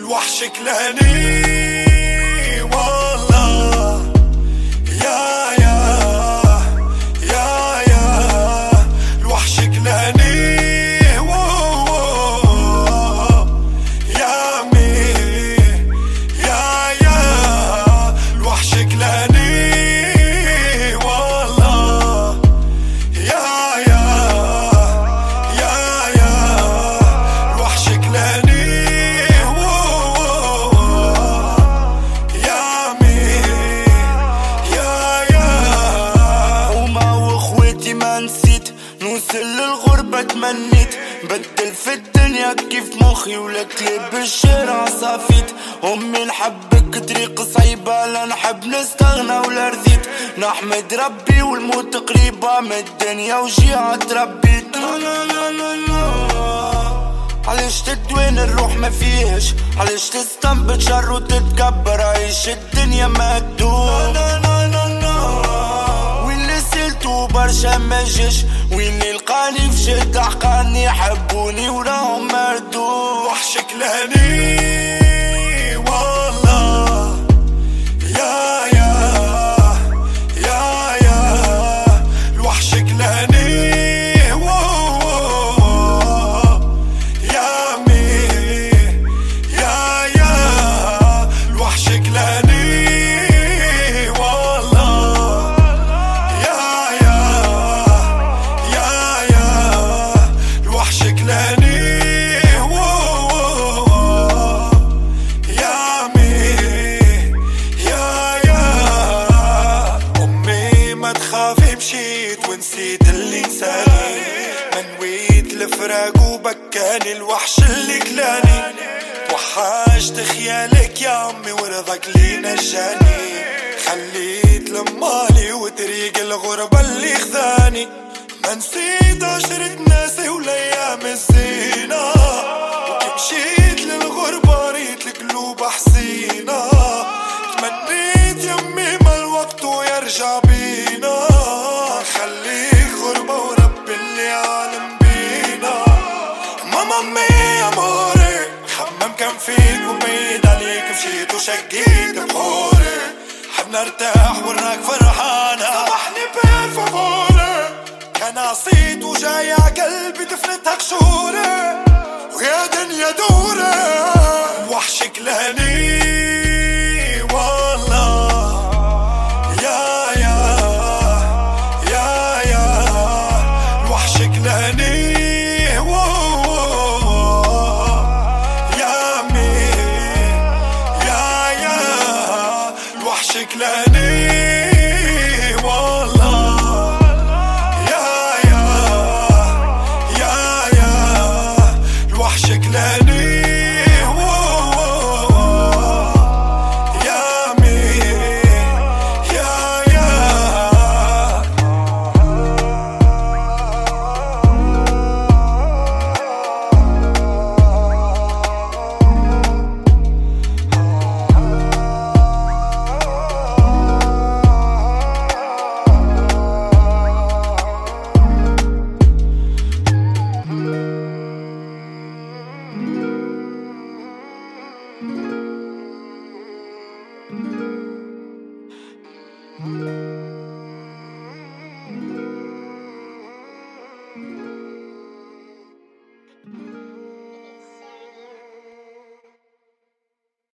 الوحش كلاني. نوصل للغربة تمنيت. بدل في الدنيا كيف مخي ولا كلاب بالشارع صافيت. أمي نحبك طريق صعيبة لا نحب نستغنى ولا رضيت. نحمد ربي والموت قريبة من الدنيا وجيعة تربيت لا لا لا لا لا علاش تدوين الروح ما فيهش؟ علاش تستنبط شر وتتكبر؟ عيش الدنيا ما تدوم جاش وين اللي لقاني في جد حقاني حبوني تخافي مشيت ونسيت اللي نساني منويت الفراق وبكاني الوحش اللي كلاني. توحشت خيالك يا عمي ورضاك لي نجاني خليت لمالي وطريق الغربة اللي خذاني. ما نسيت عشرة ناسي والأيام الزينة. وكي مشيت للغربة ريت القلوب حسينة تمنيت يمي ما الوقت ويرجع بينا. وشقيت بحوري حبنا ارتاح وراك فرحانة. صبحني بالفافوري كان عصيت وجاي عقلبي دفنتها قشوري ويا دنيا دوري وحش كلاني الوحش كلاني